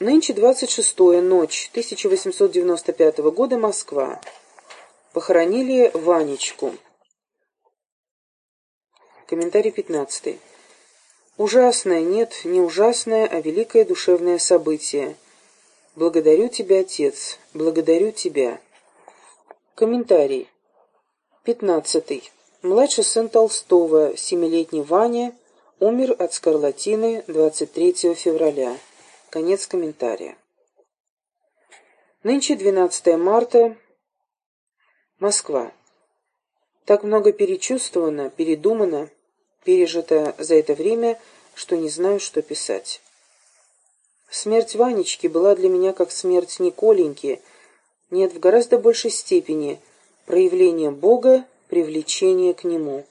Нынче 26-я ночь 1895 года, Москва. Похоронили Ванечку. Комментарий 15. Ужасное, нет, не ужасное, а великое душевное событие. Благодарю тебя, Отец, благодарю тебя. Комментарий. 15. Младший сын Толстого, семилетний Ваня, умер от скарлатины 23 февраля. Конец комментария. Нынче 12 марта. Москва. Так много перечувствовано, передумано, пережито за это время, что не знаю, что писать. Смерть Ванечки была для меня как смерть Николеньки, нет, в гораздо большей степени проявление Бога, привлечение к Нему.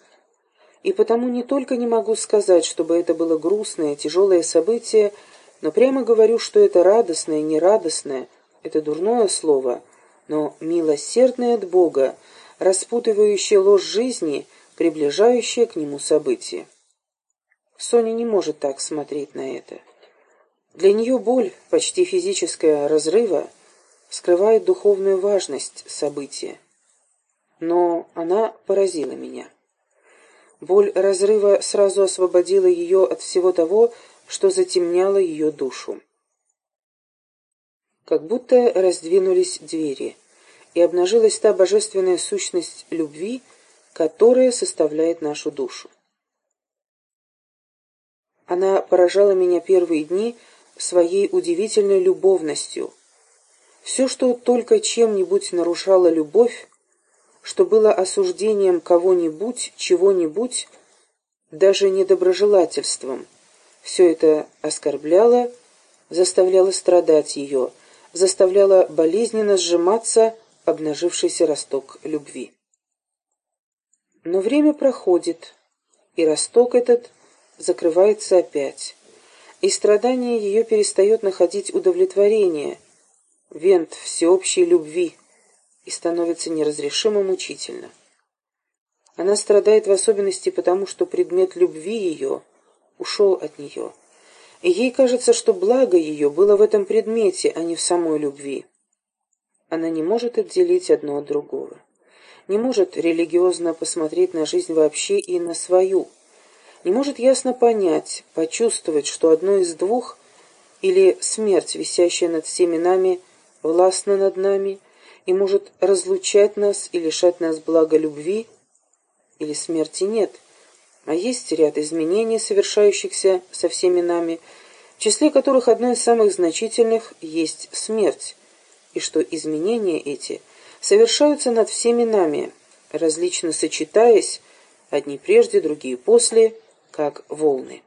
И потому не только не могу сказать, чтобы это было грустное, тяжелое событие, но прямо говорю, что это радостное, нерадостное, это дурное слово, но милосердное от Бога, распутывающее ложь жизни, приближающее к нему событие. Соня не может так смотреть на это. Для нее боль, почти физическая разрыва, скрывает духовную важность события. Но она поразила меня. Боль разрыва сразу освободила ее от всего того, что затемняло ее душу. Как будто раздвинулись двери, и обнажилась та божественная сущность любви, которая составляет нашу душу. Она поражала меня первые дни своей удивительной любовностью. Все, что только чем-нибудь нарушало любовь, что было осуждением кого-нибудь, чего-нибудь, даже недоброжелательством – все это оскорбляло, заставляло страдать ее, заставляло болезненно сжиматься обнажившийся росток любви. Но время проходит, и росток этот закрывается опять, и страдание ее перестает находить удовлетворение, вент всеобщей любви, и становится неразрешимо мучительно. Она страдает в особенности потому, что предмет любви ее ушел от нее. И ей кажется, что благо ее было в этом предмете, а не в самой любви. Она не может отделить одно от другого. Не может религиозно посмотреть на жизнь вообще и на свою. Не может ясно понять, почувствовать, что одно из двух, или смерть, висящая над всеми нами, властна над нами, и может разлучать нас и лишать нас блага любви, или смерти нет – а есть ряд изменений, совершающихся со всеми нами, в числе которых одно из самых значительных есть смерть, и что изменения эти совершаются над всеми нами, различно сочетаясь, одни прежде, другие после, как волны.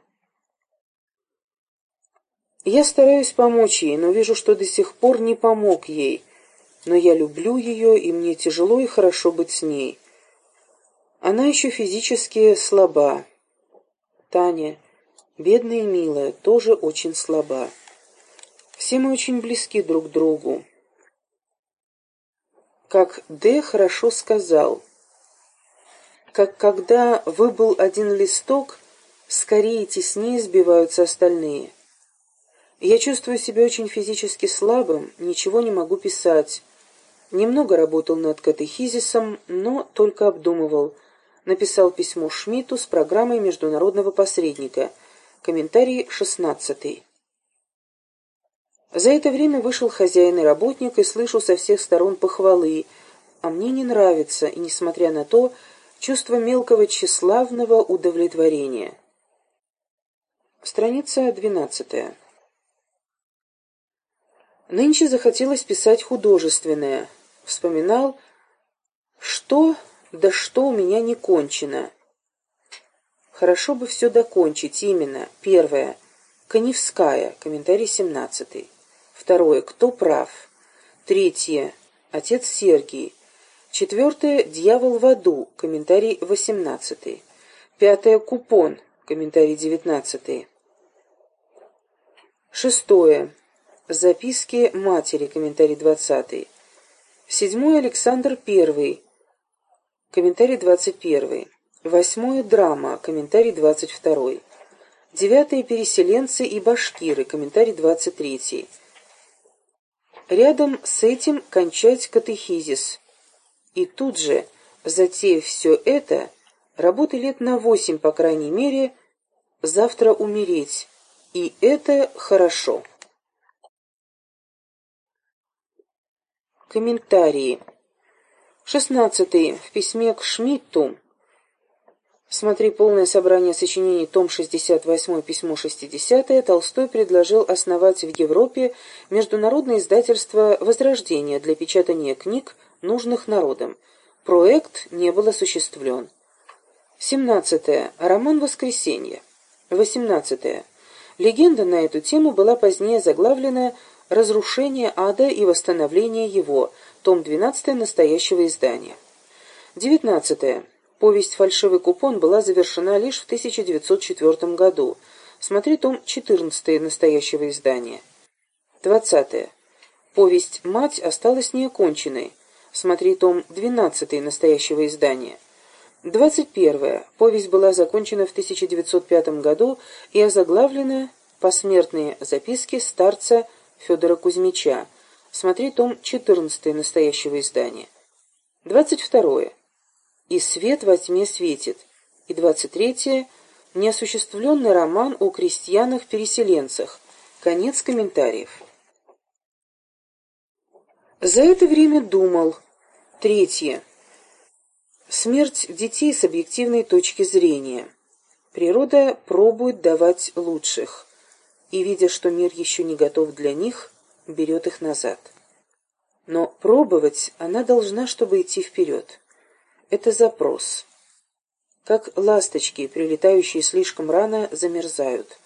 Я стараюсь помочь ей, но вижу, что до сих пор не помог ей, но я люблю ее, и мне тяжело и хорошо быть с ней. Она еще физически слаба. Таня, бедная и милая, тоже очень слаба. Все мы очень близки друг к другу. Как Д. хорошо сказал, как когда выбыл один листок, скорее и теснее сбиваются остальные. Я чувствую себя очень физически слабым, ничего не могу писать. Немного работал над катехизисом, но только обдумывал, написал письмо Шмидту с программой международного посредника. Комментарий 16. За это время вышел хозяин и работник, и слышу со всех сторон похвалы, а мне не нравится, и, несмотря на то, чувство мелкого тщеславного удовлетворения. Страница 12. Нынче захотелось писать художественное. Вспоминал, что да что у меня не кончено? Хорошо бы все докончить, именно. Первое. Коневская, комментарий 17. Второе. Кто прав? Третье. Отец Сергий. Четвертое. Дьявол в аду, комментарий 18. Пятое. Купон, комментарий 19. Шестое. Записки матери, комментарий 20. Седьмое. Александр Первый. Комментарий 21. Восьмое. Драма. Комментарий 22. Девятое. Переселенцы и башкиры. Комментарий 23. Рядом с этим кончать катехизис. И тут же, затеяв все это, работы лет на восемь, по крайней мере, завтра умереть. И это хорошо. Комментарии. Шестнадцатый. В письме к Шмидту Смотри полное собрание сочинений, том 68, письмо 60 Толстой предложил основать в Европе международное издательство «Возрождение» для печатания книг, нужных народам. Проект не был осуществлен. 17. Роман «Воскресенье». 18. Легенда на эту тему была позднее заглавлена «Разрушение ада и восстановление его», том 12 настоящего издания. 19. Повесть «Фальшивый купон» была завершена лишь в 1904 году. Смотри том 14 настоящего издания. 20. Повесть «Мать» осталась неоконченной. Смотри том 12 настоящего издания. 21. Повесть была закончена в 1905 году и озаглавлена «Посмертные записки старца Федора Кузьмича». Смотри том 14 настоящего издания. 22 и свет во тьме светит. И двадцать третье – неосуществленный роман о крестьянах-переселенцах. Конец комментариев. За это время думал. Третье. Смерть детей с объективной точки зрения. Природа пробует давать лучших, и, видя, что мир еще не готов для них, берет их назад. Но пробовать она должна, чтобы идти вперед. Это запрос. Как ласточки, прилетающие слишком рано, замерзают.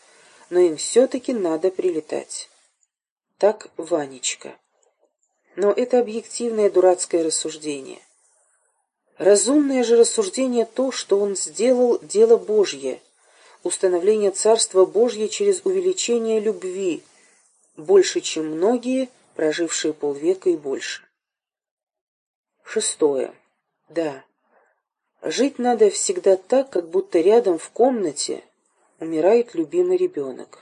Но им все-таки надо прилетать. Так Ванечка. Но это объективное дурацкое рассуждение. Разумное же рассуждение то, что он сделал дело Божье, установление Царства Божье через увеличение любви, больше, чем многие, прожившие полвека и больше. Шестое. Да. Жить надо всегда так, как будто рядом в комнате умирает любимый ребенок.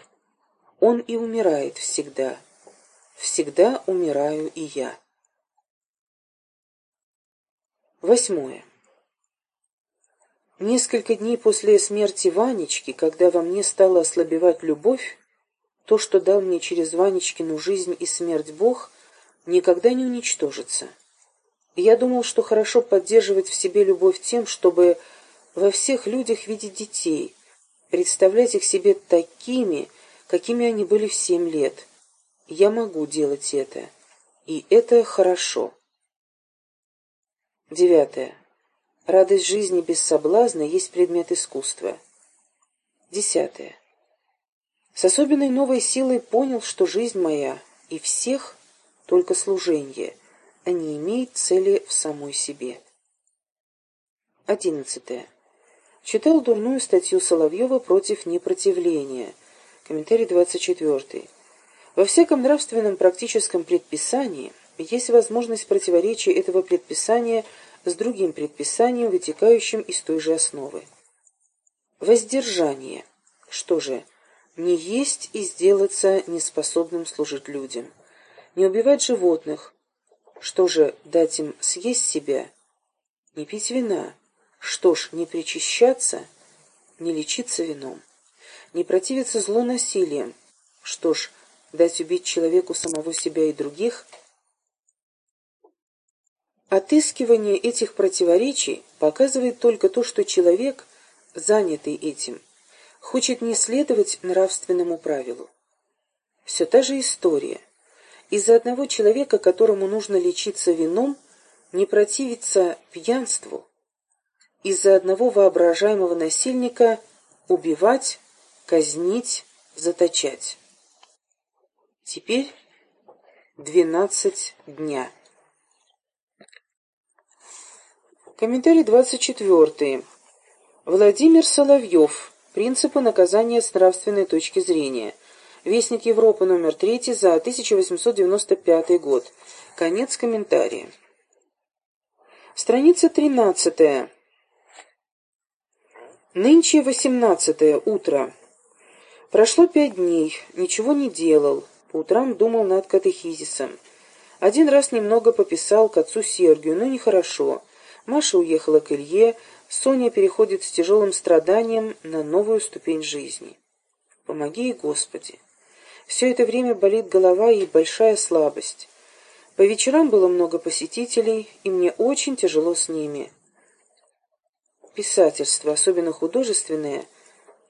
Он и умирает всегда. Всегда умираю и я. Восьмое. Несколько дней после смерти Ванечки, когда во мне стала ослабевать любовь, то, что дал мне через Ванечкину жизнь и смерть Бог, никогда не уничтожится я думал, что хорошо поддерживать в себе любовь тем, чтобы во всех людях видеть детей, представлять их себе такими, какими они были в семь лет. Я могу делать это, и это хорошо. Девятое. Радость жизни без соблазна есть предмет искусства. Десятое. С особенной новой силой понял, что жизнь моя и всех только служение — а не имеет цели в самой себе. Одиннадцатое. Читал дурную статью Соловьева против непротивления. Комментарий 24. Во всяком нравственном практическом предписании есть возможность противоречия этого предписания с другим предписанием, вытекающим из той же основы. Воздержание. Что же, не есть и сделаться неспособным служить людям. Не убивать животных, что же, дать им съесть себя? Не пить вина? Что ж, не причащаться? Не лечиться вином? Не противиться злу насилием? Что ж, дать убить человеку самого себя и других? Отыскивание этих противоречий показывает только то, что человек, занятый этим, хочет не следовать нравственному правилу. Все та же история – из-за одного человека, которому нужно лечиться вином, не противиться пьянству, из-за одного воображаемого насильника убивать, казнить, заточать. Теперь двенадцать дня. Комментарий двадцать четвертый. Владимир Соловьев. Принципы наказания с нравственной точки зрения. Вестник Европы номер 3 за 1895 год. Конец комментария. Страница 13. Нынче 18 утро. Прошло пять дней, ничего не делал, по утрам думал над катехизисом. Один раз немного пописал к отцу Сергию, но нехорошо. Маша уехала к Илье, Соня переходит с тяжелым страданием на новую ступень жизни. Помоги ей, Господи. Все это время болит голова и большая слабость. По вечерам было много посетителей, и мне очень тяжело с ними. Писательство, особенно художественное,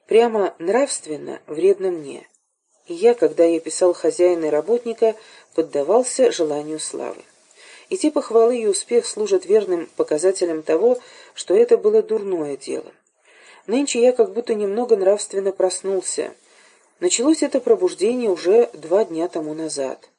прямо нравственно вредно мне. И я, когда я писал хозяина и работника, поддавался желанию славы. И те похвалы и успех служат верным показателем того, что это было дурное дело. Нынче я как будто немного нравственно проснулся. Началось это пробуждение уже два дня тому назад.